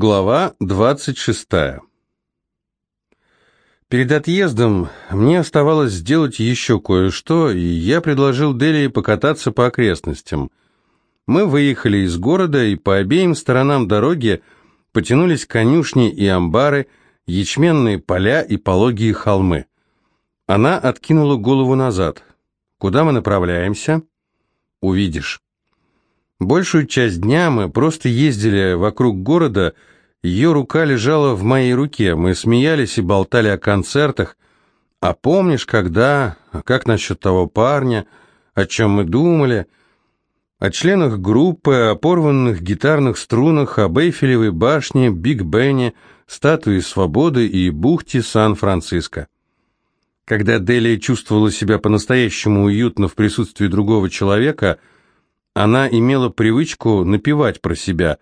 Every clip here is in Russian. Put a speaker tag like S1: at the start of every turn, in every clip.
S1: Глава 26. Перед отъездом мне оставалось сделать еще кое-что, и я предложил Делии покататься по окрестностям. Мы выехали из города, и по обеим сторонам дороги потянулись конюшни и амбары, ячменные поля и пологие холмы. Она откинула голову назад. «Куда мы направляемся?» «Увидишь». Большую часть дня мы просто ездили вокруг города, ее рука лежала в моей руке, мы смеялись и болтали о концертах. А помнишь, когда, как насчет того парня, о чем мы думали, о членах группы, о порванных гитарных струнах, об Эйфелевой башне, Биг Бене, статуе свободы и бухте Сан-Франциско. Когда Делия чувствовала себя по-настоящему уютно в присутствии другого человека – она имела привычку напевать про себя.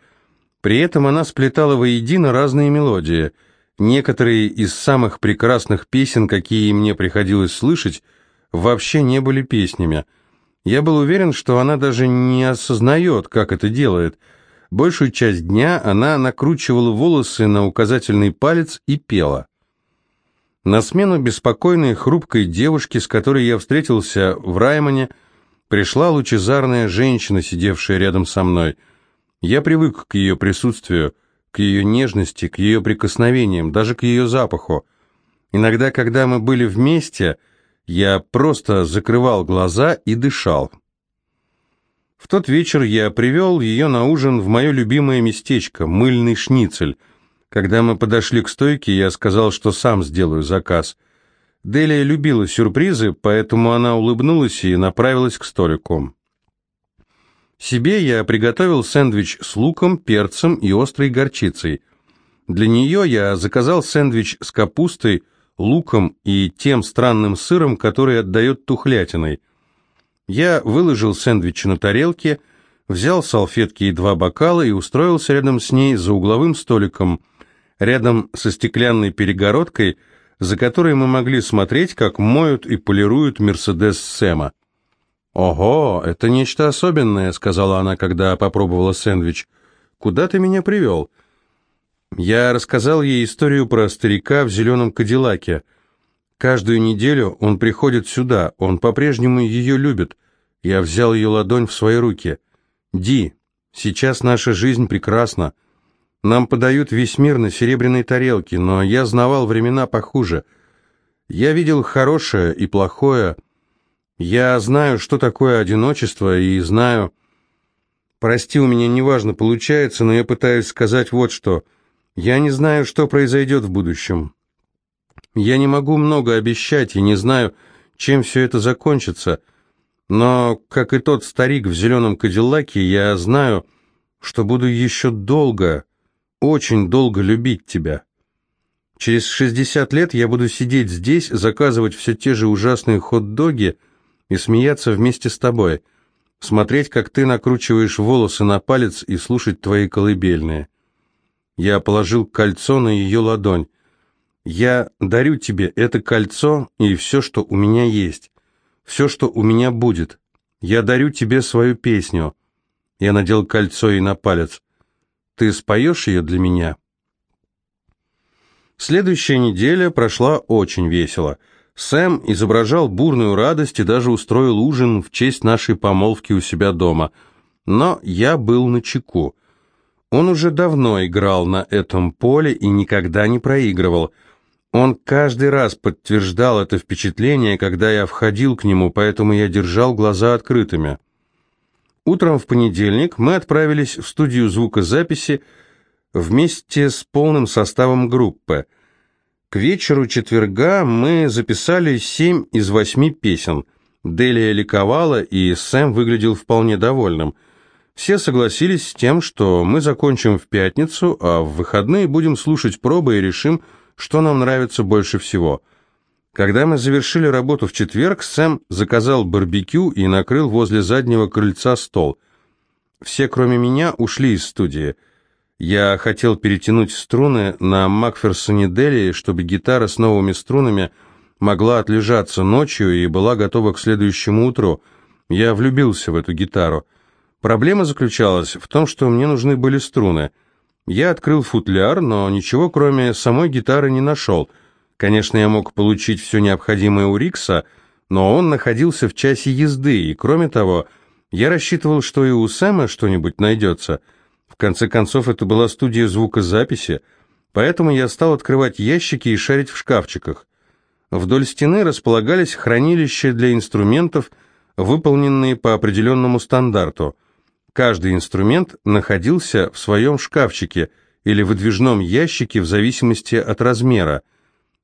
S1: При этом она сплетала воедино разные мелодии. Некоторые из самых прекрасных песен, какие мне приходилось слышать, вообще не были песнями. Я был уверен, что она даже не осознает, как это делает. Большую часть дня она накручивала волосы на указательный палец и пела. На смену беспокойной, хрупкой девушке, с которой я встретился в Раймоне, Пришла лучезарная женщина, сидевшая рядом со мной. Я привык к ее присутствию, к ее нежности, к ее прикосновениям, даже к ее запаху. Иногда, когда мы были вместе, я просто закрывал глаза и дышал. В тот вечер я привел ее на ужин в мое любимое местечко, мыльный шницель. Когда мы подошли к стойке, я сказал, что сам сделаю заказ. Делия любила сюрпризы, поэтому она улыбнулась и направилась к столику. Себе я приготовил сэндвич с луком, перцем и острой горчицей. Для нее я заказал сэндвич с капустой, луком и тем странным сыром, который отдает тухлятиной. Я выложил сэндвичи на тарелке, взял салфетки и два бокала и устроился рядом с ней за угловым столиком, рядом со стеклянной перегородкой – за которой мы могли смотреть, как моют и полируют Мерседес Сэма. «Ого, это нечто особенное», — сказала она, когда попробовала сэндвич. «Куда ты меня привел?» Я рассказал ей историю про старика в зеленом кадиллаке. Каждую неделю он приходит сюда, он по-прежнему ее любит. Я взял ее ладонь в свои руки. «Ди, сейчас наша жизнь прекрасна. Нам подают весь мир на серебряной тарелке, но я знавал времена похуже. Я видел хорошее и плохое. Я знаю, что такое одиночество, и знаю... Прости, у меня неважно получается, но я пытаюсь сказать вот что. Я не знаю, что произойдет в будущем. Я не могу много обещать и не знаю, чем все это закончится. Но, как и тот старик в зеленом кадиллаке, я знаю, что буду еще долго очень долго любить тебя. Через 60 лет я буду сидеть здесь, заказывать все те же ужасные хот-доги и смеяться вместе с тобой, смотреть, как ты накручиваешь волосы на палец и слушать твои колыбельные. Я положил кольцо на ее ладонь. Я дарю тебе это кольцо и все, что у меня есть, все, что у меня будет. Я дарю тебе свою песню. Я надел кольцо ей на палец. Ты споешь ее для меня?» Следующая неделя прошла очень весело. Сэм изображал бурную радость и даже устроил ужин в честь нашей помолвки у себя дома. Но я был на чеку. Он уже давно играл на этом поле и никогда не проигрывал. Он каждый раз подтверждал это впечатление, когда я входил к нему, поэтому я держал глаза открытыми. Утром в понедельник мы отправились в студию звукозаписи вместе с полным составом группы. К вечеру четверга мы записали семь из восьми песен. Делия ликовала, и Сэм выглядел вполне довольным. Все согласились с тем, что мы закончим в пятницу, а в выходные будем слушать пробы и решим, что нам нравится больше всего – когда мы завершили работу в четверг, Сэм заказал барбекю и накрыл возле заднего крыльца стол. Все, кроме меня, ушли из студии. Я хотел перетянуть струны на Макферсоне Дели, чтобы гитара с новыми струнами могла отлежаться ночью и была готова к следующему утру. Я влюбился в эту гитару. Проблема заключалась в том, что мне нужны были струны. Я открыл футляр, но ничего кроме самой гитары не нашел. Конечно, я мог получить все необходимое у Рикса, но он находился в часе езды, и кроме того, я рассчитывал, что и у Сэма что-нибудь найдется. В конце концов, это была студия звукозаписи, поэтому я стал открывать ящики и шарить в шкафчиках. Вдоль стены располагались хранилища для инструментов, выполненные по определенному стандарту. Каждый инструмент находился в своем шкафчике или выдвижном ящике в зависимости от размера.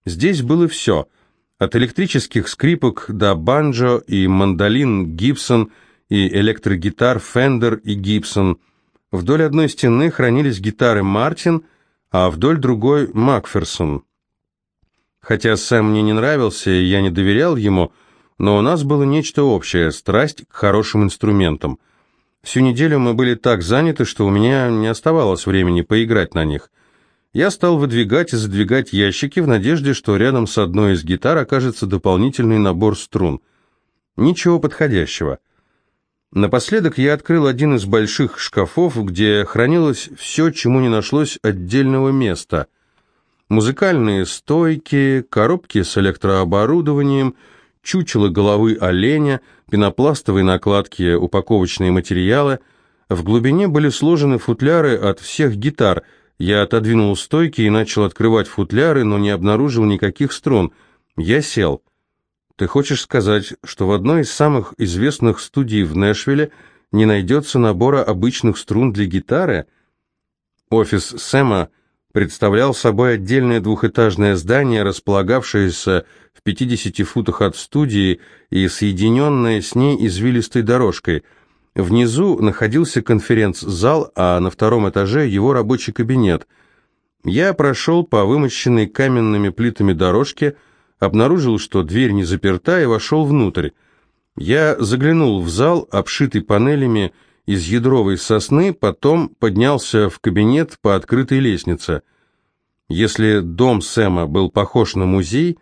S1: Здесь было все – от электрических скрипок до банджо и мандолин Гибсон и электрогитар Фендер и Гибсон. Вдоль одной стены хранились гитары Мартин, а вдоль другой Макферсон. Хотя Сэм мне не нравился, и я не доверял ему, но у нас было нечто общее – страсть к хорошим инструментам. Всю неделю мы были так заняты, что у меня не оставалось времени поиграть на них – я стал выдвигать и задвигать ящики в надежде, что рядом с одной из гитар окажется дополнительный набор струн. Ничего подходящего. Напоследок я открыл один из больших шкафов, где хранилось все, чему не нашлось отдельного места. Музыкальные стойки, коробки с электрооборудованием, чучело головы оленя, пенопластовые накладки, упаковочные материалы. В глубине были сложены футляры от всех гитар – я отодвинул стойки и начал открывать футляры, но не обнаружил никаких струн. Я сел. Ты хочешь сказать, что в одной из самых известных студий в Нэшвилле не найдется набора обычных струн для гитары? Офис Сэма представлял собой отдельное двухэтажное здание, располагавшееся в 50 футах от студии и соединенное с ней извилистой дорожкой – Внизу находился конференц-зал, а на втором этаже его рабочий кабинет. Я прошел по вымощенной каменными плитами дорожке, обнаружил, что дверь не заперта, и вошел внутрь. Я заглянул в зал, обшитый панелями из ядровой сосны, потом поднялся в кабинет по открытой лестнице. Если дом Сэма был похож на музей,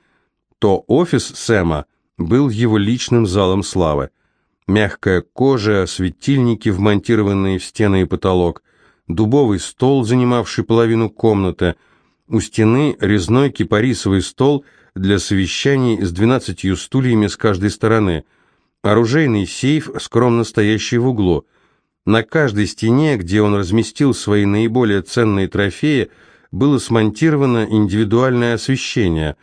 S1: то офис Сэма был его личным залом славы мягкая кожа, светильники, вмонтированные в стены и потолок, дубовый стол, занимавший половину комнаты, у стены резной кипарисовый стол для совещаний с двенадцатью стульями с каждой стороны, оружейный сейф, скромно стоящий в углу. На каждой стене, где он разместил свои наиболее ценные трофеи, было смонтировано индивидуальное освещение,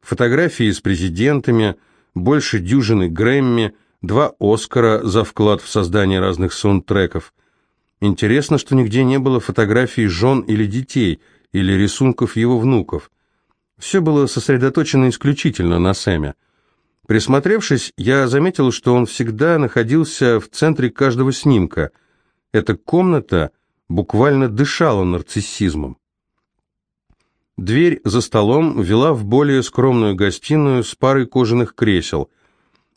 S1: фотографии с президентами, больше дюжины Грэмми – два Оскара за вклад в создание разных саундтреков. Интересно, что нигде не было фотографий жен или детей, или рисунков его внуков. Все было сосредоточено исключительно на Сэме. Присмотревшись, я заметил, что он всегда находился в центре каждого снимка. Эта комната буквально дышала нарциссизмом. Дверь за столом вела в более скромную гостиную с парой кожаных кресел –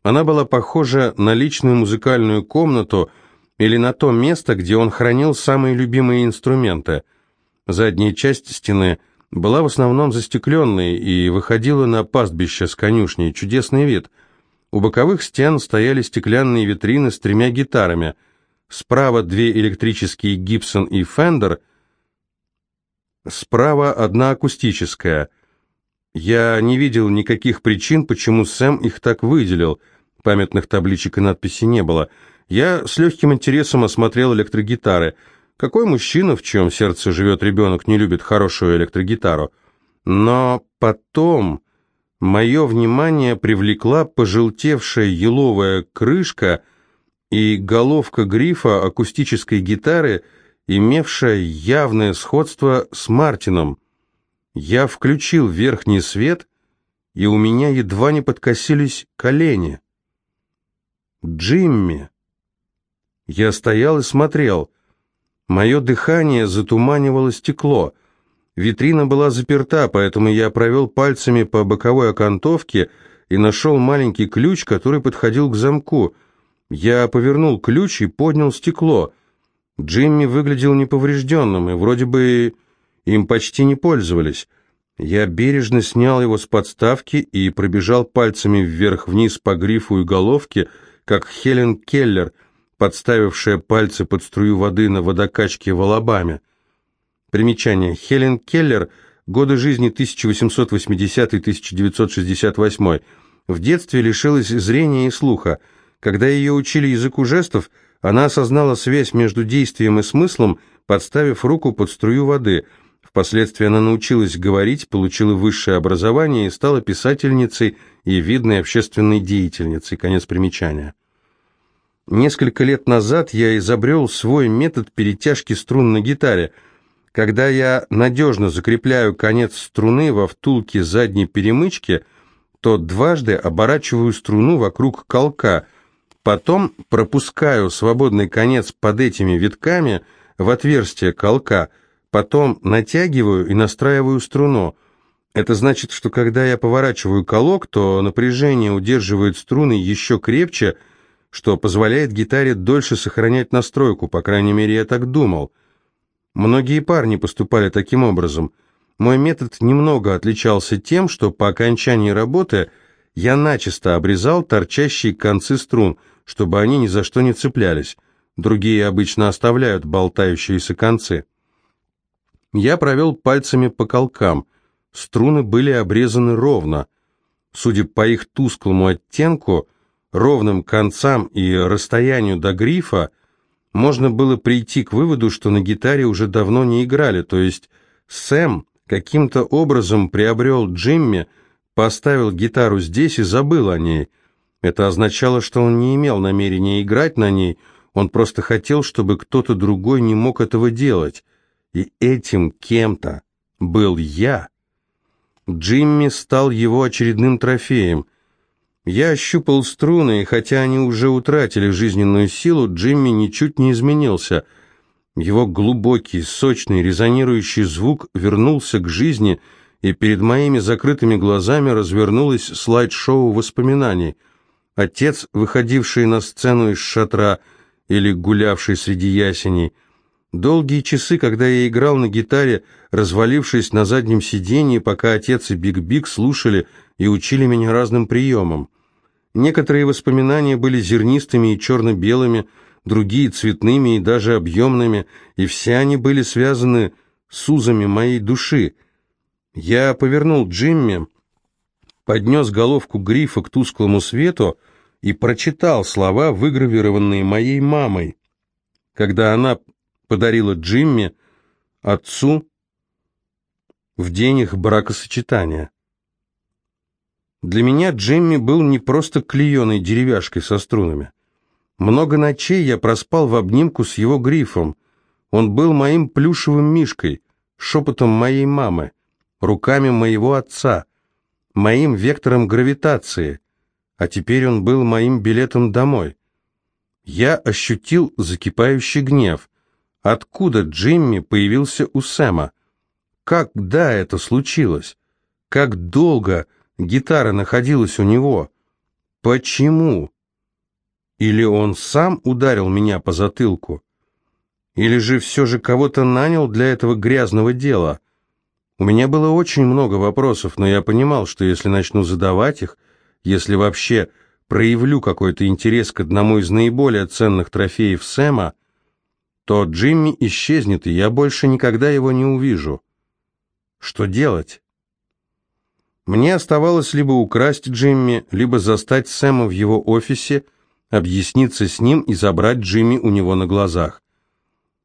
S1: она была похожа на личную музыкальную комнату или на то место, где он хранил самые любимые инструменты. Задняя часть стены была в основном застекленной и выходила на пастбище с конюшней, чудесный вид. У боковых стен стояли стеклянные витрины с тремя гитарами. Справа две электрические Гибсон и Фендер, справа одна акустическая. Я не видел никаких причин, почему Сэм их так выделил – Памятных табличек и надписей не было. Я с легким интересом осмотрел электрогитары. Какой мужчина, в чем сердце живет ребенок, не любит хорошую электрогитару? Но потом мое внимание привлекла пожелтевшая еловая крышка и головка грифа акустической гитары, имевшая явное сходство с Мартином. Я включил верхний свет, и у меня едва не подкосились колени. Джимми. Я стоял и смотрел. Мое дыхание затуманивало стекло. Витрина была заперта, поэтому я провел пальцами по боковой окантовке и нашел маленький ключ, который подходил к замку. Я повернул ключ и поднял стекло. Джимми выглядел неповрежденным, и вроде бы им почти не пользовались. Я бережно снял его с подставки и пробежал пальцами вверх-вниз по грифу и головке, как Хелен Келлер, подставившая пальцы под струю воды на водокачке в Алабаме. Примечание. Хелен Келлер. Годы жизни 1880-1968. В детстве лишилась зрения и слуха. Когда ее учили языку жестов, она осознала связь между действием и смыслом, подставив руку под струю воды. Впоследствии она научилась говорить, получила высшее образование и стала писательницей и видной общественной деятельницей. Конец примечания. Несколько лет назад я изобрел свой метод перетяжки струн на гитаре. Когда я надежно закрепляю конец струны во втулке задней перемычки, то дважды оборачиваю струну вокруг колка, потом пропускаю свободный конец под этими витками в отверстие колка, потом натягиваю и настраиваю струну. Это значит, что когда я поворачиваю колок, то напряжение удерживает струны еще крепче, что позволяет гитаре дольше сохранять настройку, по крайней мере, я так думал. Многие парни поступали таким образом. Мой метод немного отличался тем, что по окончании работы я начисто обрезал торчащие концы струн, чтобы они ни за что не цеплялись. Другие обычно оставляют болтающиеся концы. Я провел пальцами по колкам. Струны были обрезаны ровно. Судя по их тусклому оттенку, ровным концам и расстоянию до грифа, можно было прийти к выводу, что на гитаре уже давно не играли, то есть Сэм каким-то образом приобрел Джимми, поставил гитару здесь и забыл о ней. Это означало, что он не имел намерения играть на ней, он просто хотел, чтобы кто-то другой не мог этого делать. И этим кем-то был я. Джимми стал его очередным трофеем. Я ощупал струны, и хотя они уже утратили жизненную силу, Джимми ничуть не изменился. Его глубокий, сочный, резонирующий звук вернулся к жизни, и перед моими закрытыми глазами развернулось слайд-шоу воспоминаний. Отец, выходивший на сцену из шатра или гулявший среди ясеней, Долгие часы, когда я играл на гитаре, развалившись на заднем сиденье, пока отец и Биг-Биг слушали и учили меня разным приемам. Некоторые воспоминания были зернистыми и черно-белыми, другие цветными и даже объемными, и все они были связаны с узами моей души. Я повернул Джимми, поднес головку грифа к тусклому свету и прочитал слова, выгравированные моей мамой, когда она подарила Джимми отцу в день их бракосочетания. Для меня Джимми был не просто клееной деревяшкой со струнами. Много ночей я проспал в обнимку с его грифом. Он был моим плюшевым мишкой, шепотом моей мамы, руками моего отца, моим вектором гравитации, а теперь он был моим билетом домой. Я ощутил закипающий гнев. Откуда Джимми появился у Сэма? Когда это случилось? Как долго гитара находилась у него? Почему? Или он сам ударил меня по затылку? Или же все же кого-то нанял для этого грязного дела? У меня было очень много вопросов, но я понимал, что если начну задавать их, если вообще проявлю какой-то интерес к одному из наиболее ценных трофеев Сэма, то Джимми исчезнет, и я больше никогда его не увижу. Что делать? Мне оставалось либо украсть Джимми, либо застать Сэма в его офисе, объясниться с ним и забрать Джимми у него на глазах.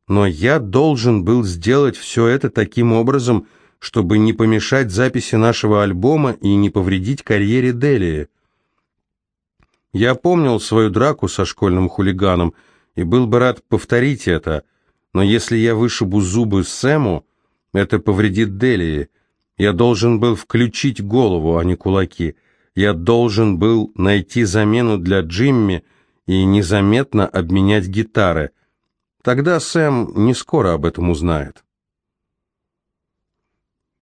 S1: Но я должен был сделать все это таким образом, чтобы не помешать записи нашего альбома и не повредить карьере Делии. Я помнил свою драку со школьным хулиганом – и был бы рад повторить это, но если я вышибу зубы Сэму, это повредит Делии. Я должен был включить голову, а не кулаки. Я должен был найти замену для Джимми и незаметно обменять гитары. Тогда Сэм не скоро об этом узнает.